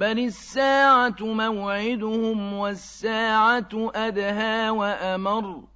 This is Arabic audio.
بل الساعة موعدهم والساعة أدهى وأمر